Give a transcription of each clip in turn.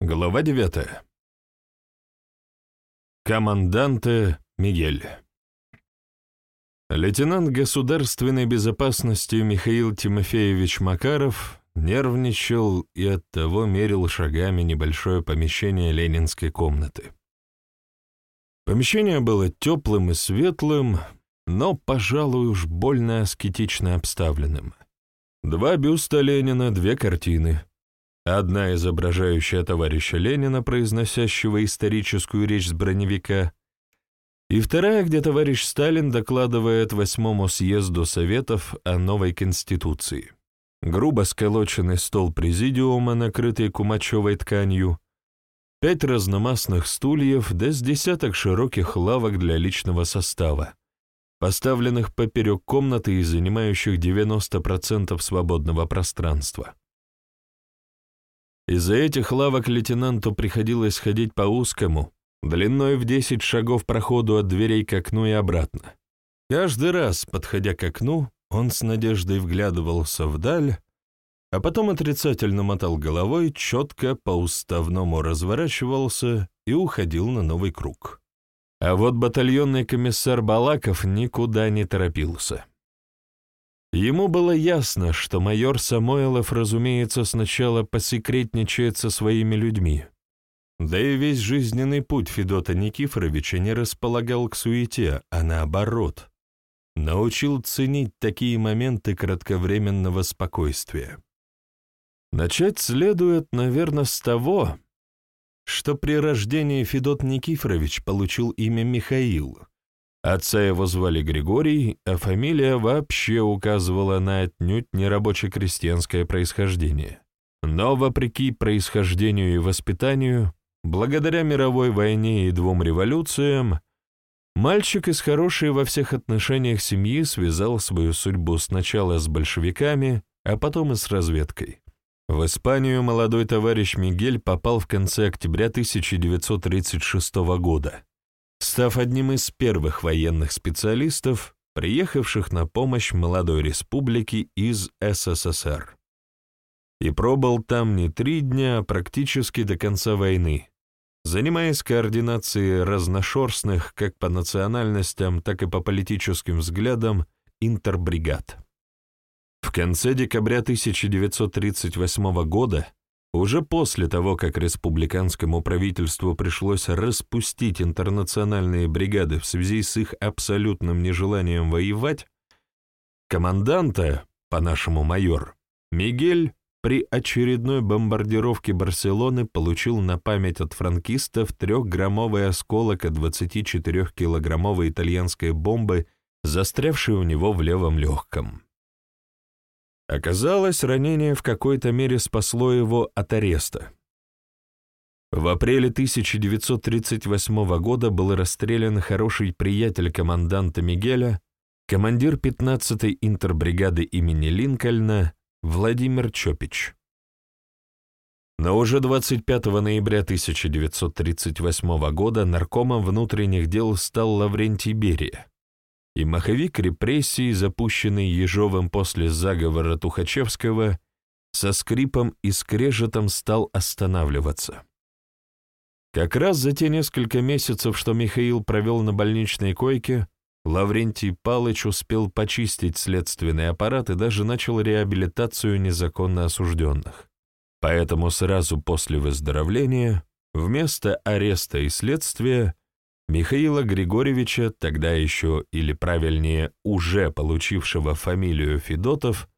Глава девятая. Команданте Мигель. Лейтенант государственной безопасности Михаил Тимофеевич Макаров нервничал и оттого мерил шагами небольшое помещение ленинской комнаты. Помещение было теплым и светлым, но, пожалуй, уж больно аскетично обставленным. Два бюста Ленина, две картины. Одна, изображающая товарища Ленина, произносящего историческую речь с броневика, и вторая, где товарищ Сталин докладывает восьмому съезду Советов о новой Конституции. Грубо сколоченный стол президиума, накрытый кумачевой тканью, пять разномастных стульев да с десяток широких лавок для личного состава, поставленных поперек комнаты и занимающих 90% свободного пространства. Из-за этих лавок лейтенанту приходилось ходить по узкому, длиной в 10 шагов проходу от дверей к окну и обратно. Каждый раз, подходя к окну, он с надеждой вглядывался вдаль, а потом отрицательно мотал головой, четко по-уставному разворачивался и уходил на новый круг. А вот батальонный комиссар Балаков никуда не торопился. Ему было ясно, что майор Самойлов, разумеется, сначала посекретничает со своими людьми. Да и весь жизненный путь Федота Никифоровича не располагал к суете, а наоборот, научил ценить такие моменты кратковременного спокойствия. Начать следует, наверное, с того, что при рождении Федот Никифорович получил имя Михаил. Отца его звали Григорий, а фамилия вообще указывала на отнюдь нерабоче-крестьянское происхождение. Но, вопреки происхождению и воспитанию, благодаря мировой войне и двум революциям, мальчик из хорошей во всех отношениях семьи связал свою судьбу сначала с большевиками, а потом и с разведкой. В Испанию молодой товарищ Мигель попал в конце октября 1936 года, став одним из первых военных специалистов, приехавших на помощь молодой республике из СССР. И пробыл там не три дня, а практически до конца войны, занимаясь координацией разношерстных как по национальностям, так и по политическим взглядам интербригад. В конце декабря 1938 года, уже после того, как республиканскому правительству пришлось распустить интернациональные бригады в связи с их абсолютным нежеланием воевать, команданта, по-нашему майор, Мигель при очередной бомбардировке Барселоны получил на память от франкистов трехграммовый осколок от 24-килограммовой итальянской бомбы, застрявшей у него в левом легком. Оказалось, ранение в какой-то мере спасло его от ареста. В апреле 1938 года был расстрелян хороший приятель команданта Мигеля, командир 15-й интербригады имени Линкольна Владимир Чопич. Но уже 25 ноября 1938 года наркомом внутренних дел стал Лаврентий Берия, и маховик репрессий, запущенный Ежовым после заговора Тухачевского, со скрипом и скрежетом стал останавливаться. Как раз за те несколько месяцев, что Михаил провел на больничной койке, Лаврентий Палыч успел почистить следственный аппарат и даже начал реабилитацию незаконно осужденных. Поэтому сразу после выздоровления, вместо ареста и следствия, Михаила Григорьевича, тогда еще, или правильнее, уже получившего фамилию Федотов,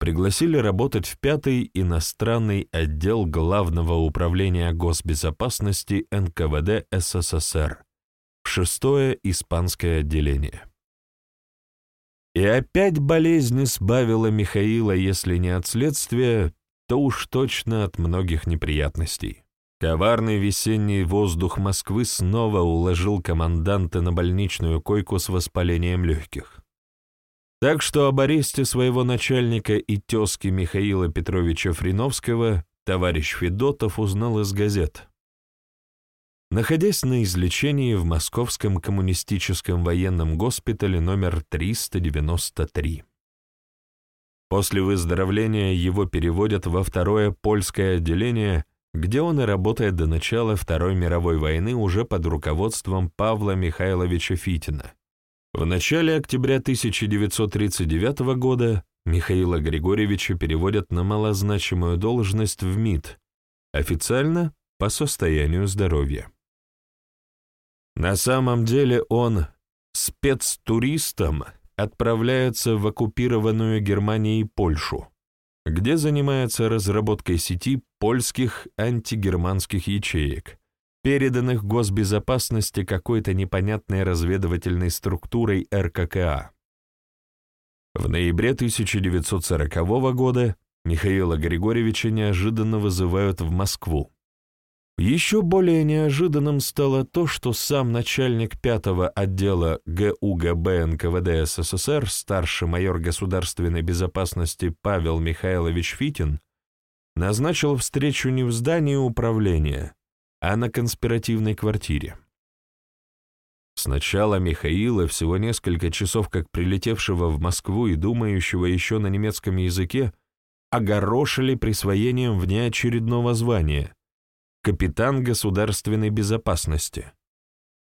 пригласили работать в пятый иностранный отдел Главного управления госбезопасности НКВД СССР, в шестое испанское отделение. И опять болезнь избавила Михаила, если не от следствия, то уж точно от многих неприятностей. Коварный весенний воздух Москвы снова уложил команданта на больничную койку с воспалением легких. Так что об аресте своего начальника и тезки Михаила Петровича Фриновского товарищ Федотов узнал из газет. Находясь на излечении в Московском коммунистическом военном госпитале номер 393. После выздоровления его переводят во второе польское отделение – где он и работает до начала Второй мировой войны уже под руководством Павла Михайловича Фитина. В начале октября 1939 года Михаила Григорьевича переводят на малозначимую должность в МИД, официально по состоянию здоровья. На самом деле он спецтуристом отправляется в оккупированную Германией Польшу, где занимается разработкой сети польских антигерманских ячеек, переданных госбезопасности какой-то непонятной разведывательной структурой РККА. В ноябре 1940 года Михаила Григорьевича неожиданно вызывают в Москву. Еще более неожиданным стало то, что сам начальник пятого отдела ГУГБ НКВД СССР, старший майор государственной безопасности Павел Михайлович Фитин, назначил встречу не в здании управления, а на конспиративной квартире. Сначала Михаила, всего несколько часов как прилетевшего в Москву и думающего еще на немецком языке, огорошили присвоением внеочередного звания «Капитан государственной безопасности».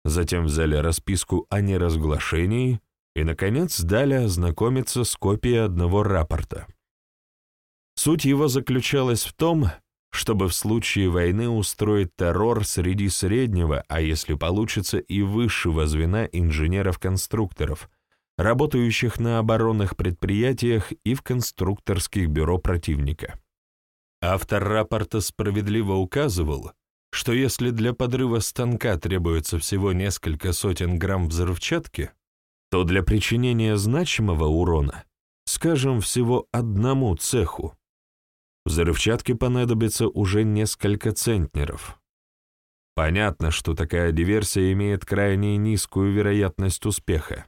Затем взяли расписку о неразглашении и, наконец, дали ознакомиться с копией одного рапорта. Суть его заключалась в том, чтобы в случае войны устроить террор среди среднего, а если получится, и высшего звена инженеров-конструкторов, работающих на оборонных предприятиях и в конструкторских бюро противника. Автор рапорта справедливо указывал, что если для подрыва станка требуется всего несколько сотен грамм взрывчатки, то для причинения значимого урона, скажем, всего одному цеху, Взрывчатке понадобится уже несколько центнеров. Понятно, что такая диверсия имеет крайне низкую вероятность успеха,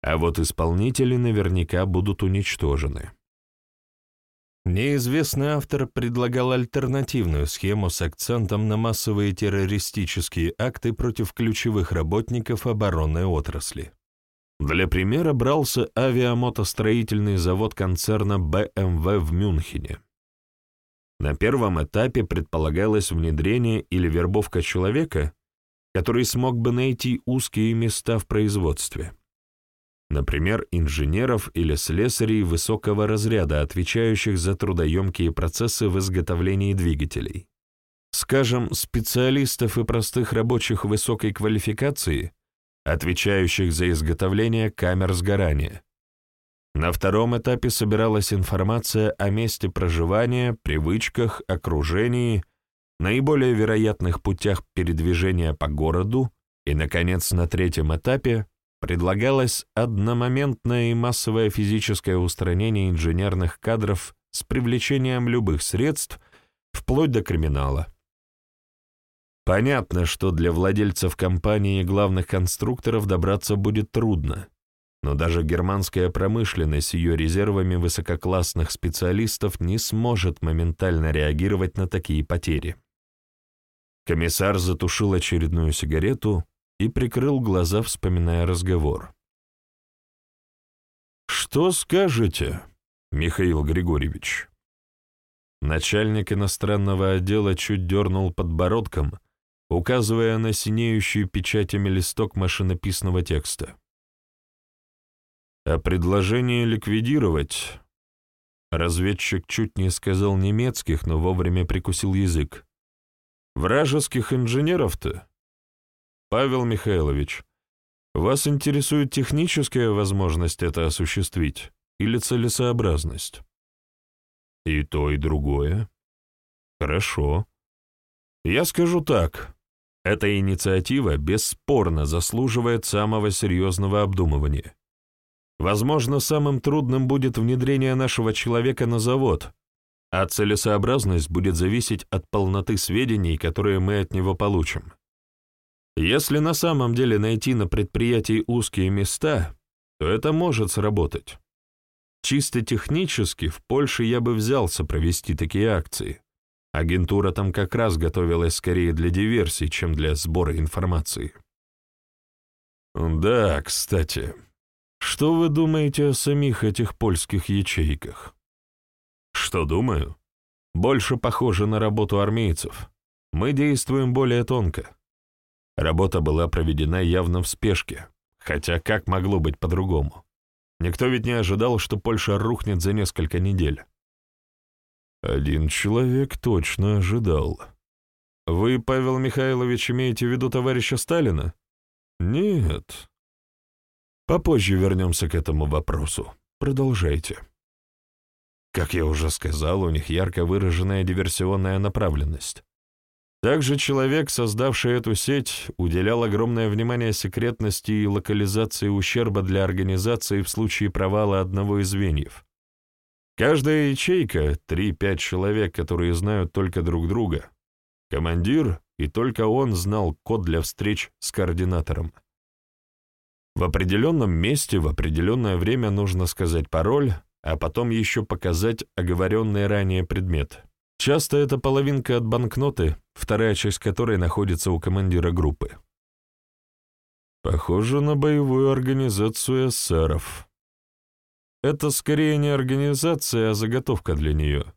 а вот исполнители наверняка будут уничтожены. Неизвестный автор предлагал альтернативную схему с акцентом на массовые террористические акты против ключевых работников оборонной отрасли. Для примера брался авиамотостроительный завод концерна BMW в Мюнхене. На первом этапе предполагалось внедрение или вербовка человека, который смог бы найти узкие места в производстве. Например, инженеров или слесарей высокого разряда, отвечающих за трудоемкие процессы в изготовлении двигателей. Скажем, специалистов и простых рабочих высокой квалификации, отвечающих за изготовление камер сгорания, на втором этапе собиралась информация о месте проживания, привычках, окружении, наиболее вероятных путях передвижения по городу и, наконец, на третьем этапе предлагалось одномоментное и массовое физическое устранение инженерных кадров с привлечением любых средств, вплоть до криминала. Понятно, что для владельцев компании и главных конструкторов добраться будет трудно, но даже германская промышленность с ее резервами высококлассных специалистов не сможет моментально реагировать на такие потери. Комиссар затушил очередную сигарету и прикрыл глаза, вспоминая разговор. «Что скажете, Михаил Григорьевич?» Начальник иностранного отдела чуть дернул подбородком, указывая на синеющую печатями листок машинописного текста. А предложение ликвидировать... Разведчик чуть не сказал немецких, но вовремя прикусил язык. Вражеских инженеров-то? Павел Михайлович, вас интересует техническая возможность это осуществить или целесообразность? И то, и другое. Хорошо. Я скажу так. Эта инициатива бесспорно заслуживает самого серьезного обдумывания. Возможно, самым трудным будет внедрение нашего человека на завод, а целесообразность будет зависеть от полноты сведений, которые мы от него получим. Если на самом деле найти на предприятии узкие места, то это может сработать. Чисто технически в Польше я бы взялся провести такие акции. Агентура там как раз готовилась скорее для диверсий, чем для сбора информации. Да, кстати, что вы думаете о самих этих польских ячейках? Что думаю? больше похоже на работу армейцев. Мы действуем более тонко. Работа была проведена явно в спешке, хотя как могло быть по-другому? Никто ведь не ожидал, что Польша рухнет за несколько недель. Один человек точно ожидал. Вы, Павел Михайлович, имеете в виду товарища Сталина? Нет. Попозже вернемся к этому вопросу. Продолжайте. Как я уже сказал, у них ярко выраженная диверсионная направленность. Также человек, создавший эту сеть, уделял огромное внимание секретности и локализации ущерба для организации в случае провала одного из звеньев. Каждая ячейка — 3-5 человек, которые знают только друг друга. Командир, и только он знал код для встреч с координатором. В определенном месте в определенное время нужно сказать пароль, а потом еще показать оговоренный ранее предмет. Часто это половинка от банкноты, вторая часть которой находится у командира группы. Похоже на боевую организацию эсеров. Это скорее не организация, а заготовка для нее.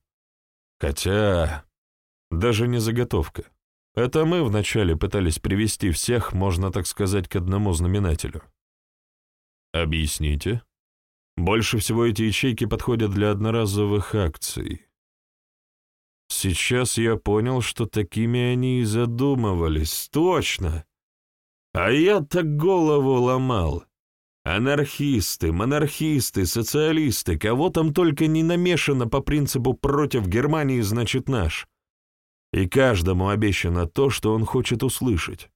Хотя, даже не заготовка. Это мы вначале пытались привести всех, можно так сказать, к одному знаменателю. Объясните. Больше всего эти ячейки подходят для одноразовых акций. Сейчас я понял, что такими они и задумывались. Точно! А я так голову ломал. Анархисты, монархисты, социалисты, кого там только не намешано по принципу «против Германии, значит наш». И каждому обещано то, что он хочет услышать.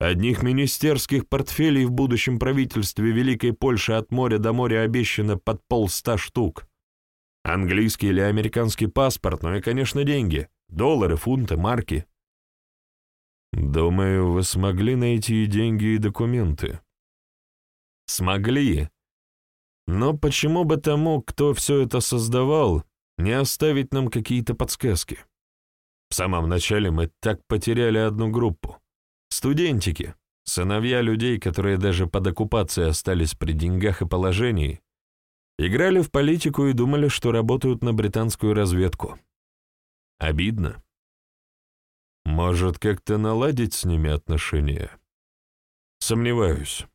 Одних министерских портфелей в будущем правительстве Великой Польши от моря до моря обещано под полста штук. Английский или американский паспорт, ну и, конечно, деньги. Доллары, фунты, марки. Думаю, вы смогли найти деньги и документы. Смогли. Но почему бы тому, кто все это создавал, не оставить нам какие-то подсказки? В самом начале мы так потеряли одну группу. Студентики, сыновья людей, которые даже под оккупацией остались при деньгах и положении, Играли в политику и думали, что работают на британскую разведку. Обидно. Может, как-то наладить с ними отношения? Сомневаюсь.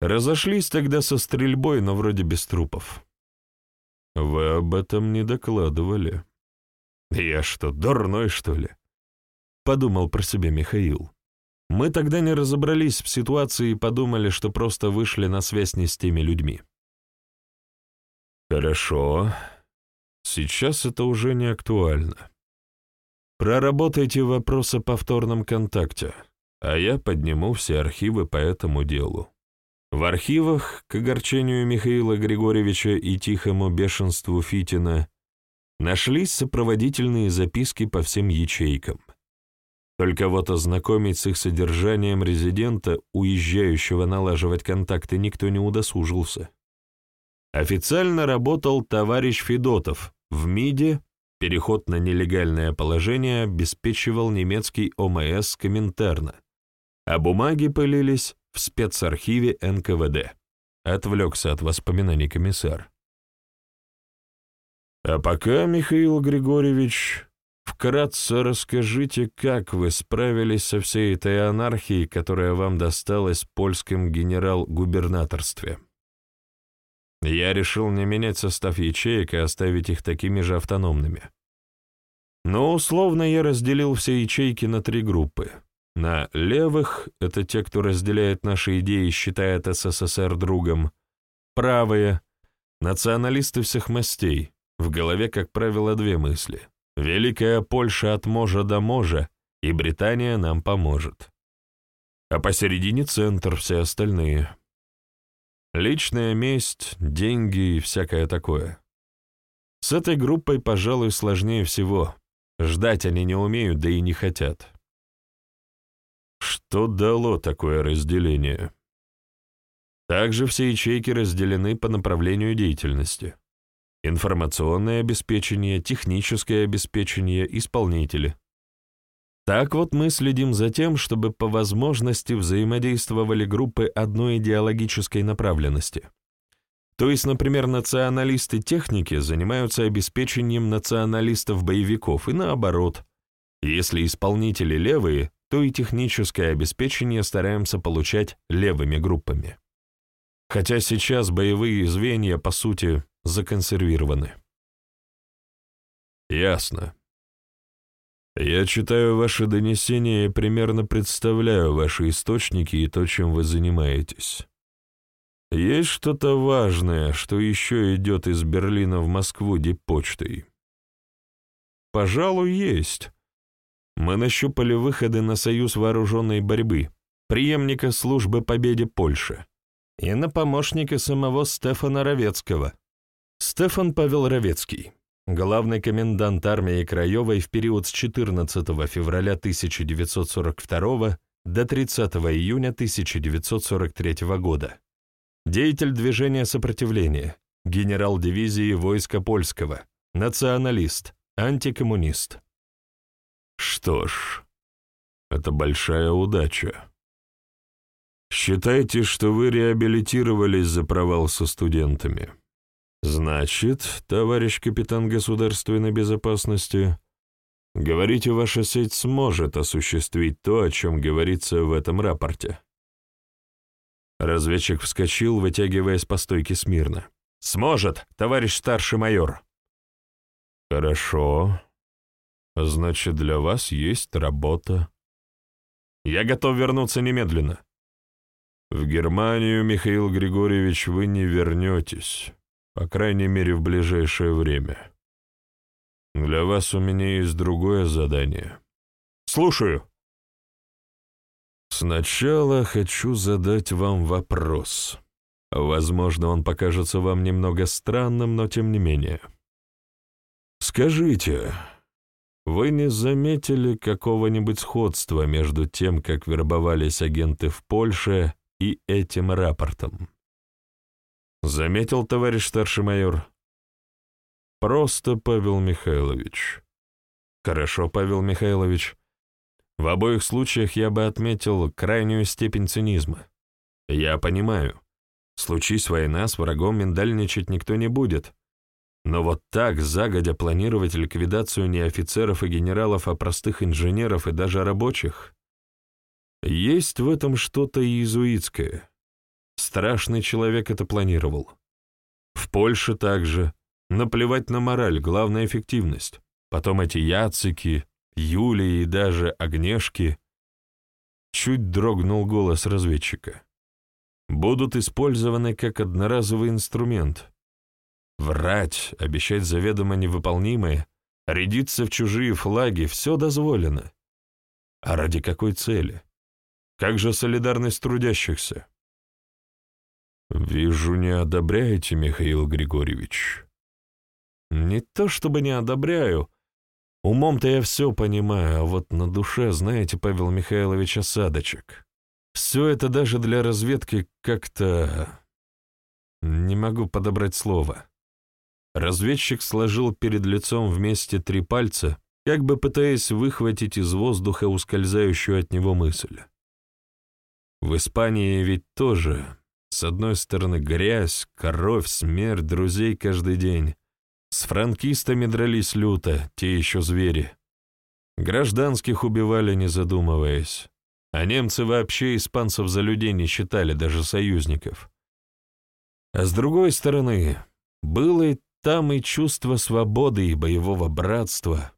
Разошлись тогда со стрельбой, но вроде без трупов. Вы об этом не докладывали. Я что, дурной, что ли? Подумал про себя Михаил. Мы тогда не разобрались в ситуации и подумали, что просто вышли на связь не с теми людьми. Хорошо. Сейчас это уже не актуально. Проработайте вопрос о повторном контакте, а я подниму все архивы по этому делу. В архивах, к огорчению Михаила Григорьевича и тихому бешенству Фитина, нашлись сопроводительные записки по всем ячейкам. Только вот ознакомить с их содержанием резидента, уезжающего налаживать контакты, никто не удосужился. Официально работал товарищ Федотов. В МИДе переход на нелегальное положение обеспечивал немецкий ОМС Коминтерна, а бумаги пылились в спецархиве НКВД. Отвлекся от воспоминаний комиссар. А пока, Михаил Григорьевич, вкратце расскажите, как вы справились со всей этой анархией, которая вам досталась в польском генерал-губернаторстве. Я решил не менять состав ячеек и оставить их такими же автономными. Но условно я разделил все ячейки на три группы. На левых — это те, кто разделяет наши идеи и считает СССР другом. Правые — националисты всех мастей. В голове, как правило, две мысли. Великая Польша от можа до можа, и Британия нам поможет. А посередине центр все остальные. Личная месть, деньги и всякое такое. С этой группой, пожалуй, сложнее всего. Ждать они не умеют, да и не хотят. Что дало такое разделение? Также все ячейки разделены по направлению деятельности. Информационное обеспечение, техническое обеспечение, исполнители. Так вот мы следим за тем, чтобы по возможности взаимодействовали группы одной идеологической направленности. То есть, например, националисты техники занимаются обеспечением националистов-боевиков, и наоборот. Если исполнители левые, то и техническое обеспечение стараемся получать левыми группами. Хотя сейчас боевые звенья, по сути, законсервированы. Ясно. Я читаю ваши донесения и примерно представляю ваши источники и то, чем вы занимаетесь. Есть что-то важное, что еще идет из Берлина в Москву диппочтой? Пожалуй, есть. Мы нащупали выходы на союз вооруженной борьбы, преемника службы победе Польши, и на помощника самого Стефана Ровецкого. Стефан Павел Ровецкий, главный комендант армии Краевой в период с 14 февраля 1942 до 30 июня 1943 года Деятель движения сопротивления, генерал дивизии войска польского, националист, антикоммунист. Что ж, это большая удача. Считайте, что вы реабилитировались за провал со студентами. Значит, товарищ капитан государственной безопасности, говорите, ваша сеть сможет осуществить то, о чем говорится в этом рапорте. Разведчик вскочил, вытягиваясь по стойке смирно. «Сможет, товарищ старший майор!» «Хорошо. Значит, для вас есть работа». «Я готов вернуться немедленно». «В Германию, Михаил Григорьевич, вы не вернетесь, по крайней мере, в ближайшее время. Для вас у меня есть другое задание». «Слушаю». Сначала хочу задать вам вопрос. Возможно, он покажется вам немного странным, но тем не менее. Скажите, вы не заметили какого-нибудь сходства между тем, как вербовались агенты в Польше, и этим рапортом? Заметил, товарищ старший майор? Просто Павел Михайлович. Хорошо, Павел Михайлович. В обоих случаях я бы отметил крайнюю степень цинизма. Я понимаю, случись война, с врагом миндальничать никто не будет. Но вот так загодя планировать ликвидацию не офицеров и генералов, а простых инженеров и даже рабочих? Есть в этом что-то иезуитское. Страшный человек это планировал. В Польше также. Наплевать на мораль, главная эффективность. Потом эти яцики, Юлии и даже Огнешки, чуть дрогнул голос разведчика, будут использованы как одноразовый инструмент. Врать, обещать заведомо невыполнимое, рядиться в чужие флаги — все дозволено. А ради какой цели? Как же солидарность трудящихся? «Вижу, не одобряете, Михаил Григорьевич». «Не то чтобы не одобряю, Умом-то я все понимаю, а вот на душе, знаете, Павел Михайлович, осадочек. Все это даже для разведки как-то... Не могу подобрать слово. Разведчик сложил перед лицом вместе три пальца, как бы пытаясь выхватить из воздуха ускользающую от него мысль. В Испании ведь тоже, с одной стороны, грязь, кровь, смерть друзей каждый день, с франкистами дрались люто, те еще звери. Гражданских убивали, не задумываясь. А немцы вообще испанцев за людей не считали, даже союзников. А с другой стороны, было и там и чувство свободы и боевого братства.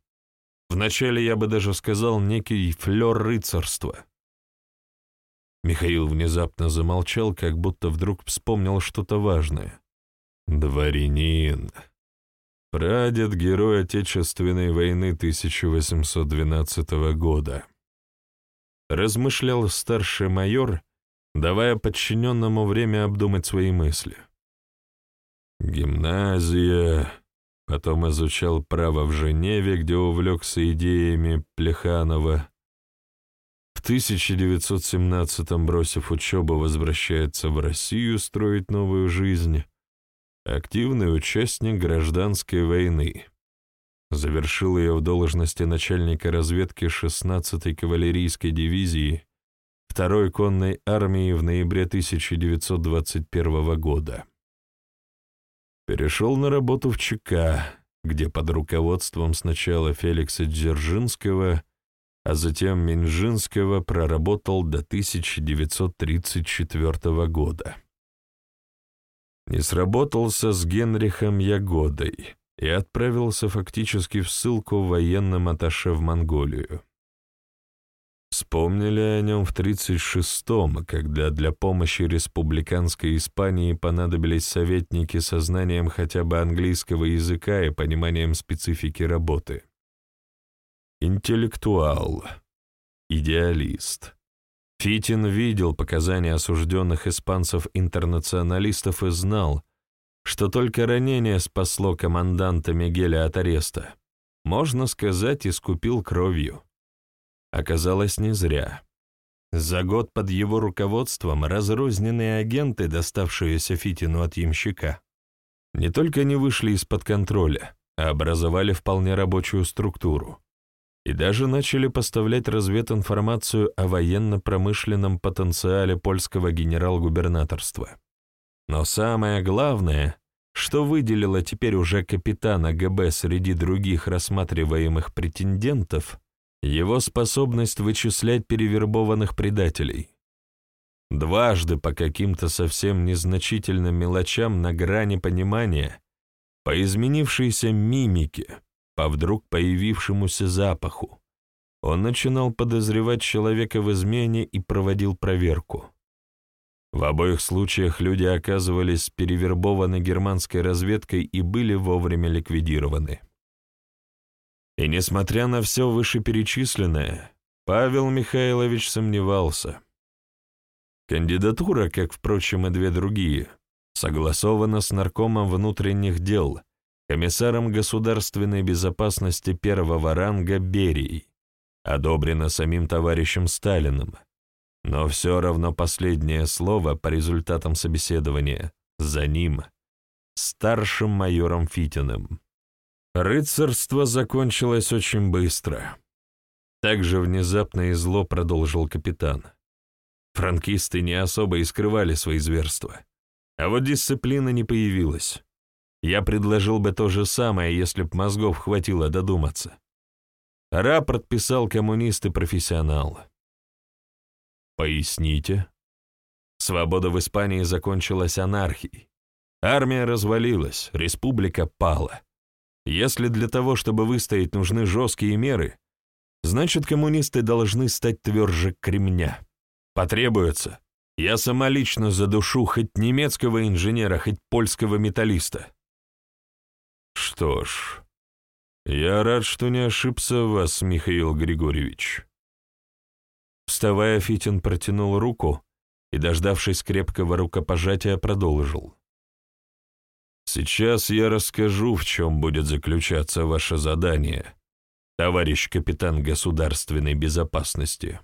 Вначале я бы даже сказал некий флер рыцарства. Михаил внезапно замолчал, как будто вдруг вспомнил что-то важное. «Дворянин», Прадед — герой Отечественной войны 1812 года. Размышлял старший майор, давая подчиненному время обдумать свои мысли. Гимназия, потом изучал право в Женеве, где увлекся идеями Плеханова. В 1917-м, бросив учебу, возвращается в Россию строить новую жизнь активный участник гражданской войны. Завершил ее в должности начальника разведки 16-й кавалерийской дивизии 2-й конной армии в ноябре 1921 года. Перешел на работу в ЧК, где под руководством сначала Феликса Дзержинского, а затем Минжинского проработал до 1934 года. Не сработался с Генрихом Ягодой и отправился фактически в ссылку военным атташе в Монголию. Вспомнили о нем в 1936-м, когда для помощи республиканской Испании понадобились советники со знанием хотя бы английского языка и пониманием специфики работы. Интеллектуал, идеалист. Фитин видел показания осужденных испанцев-интернационалистов и знал, что только ранение спасло команданта Мигеля от ареста. Можно сказать, искупил кровью. Оказалось, не зря. За год под его руководством разрозненные агенты, доставшиеся Фитину от ямщика, не только не вышли из-под контроля, а образовали вполне рабочую структуру и даже начали поставлять развединформацию о военно-промышленном потенциале польского генерал-губернаторства. Но самое главное, что выделило теперь уже капитана ГБ среди других рассматриваемых претендентов, его способность вычислять перевербованных предателей. Дважды по каким-то совсем незначительным мелочам на грани понимания, по изменившейся мимике, по вдруг появившемуся запаху, он начинал подозревать человека в измене и проводил проверку. В обоих случаях люди оказывались перевербованы германской разведкой и были вовремя ликвидированы. И несмотря на все вышеперечисленное, Павел Михайлович сомневался. Кандидатура, как, впрочем, и две другие, согласована с наркомом внутренних дел, комиссаром государственной безопасности первого ранга Берией, одобрена самим товарищем Сталиным, но все равно последнее слово по результатам собеседования за ним, старшим майором Фитиным. Рыцарство закончилось очень быстро. Так же внезапно и зло продолжил капитан. Франкисты не особо и скрывали свои зверства. А вот дисциплина не появилась. Я предложил бы то же самое, если б мозгов хватило додуматься. Рапорт писал коммунист и профессионал. Поясните. Свобода в Испании закончилась анархией. Армия развалилась, республика пала. Если для того, чтобы выстоять, нужны жесткие меры, значит, коммунисты должны стать тверже кремня. Потребуется. Я самолично задушу хоть немецкого инженера, хоть польского металлиста. Что ж, я рад, что не ошибся в вас, Михаил Григорьевич. Вставая, Фитин протянул руку и, дождавшись крепкого рукопожатия, продолжил. Сейчас я расскажу, в чем будет заключаться ваше задание, товарищ капитан государственной безопасности.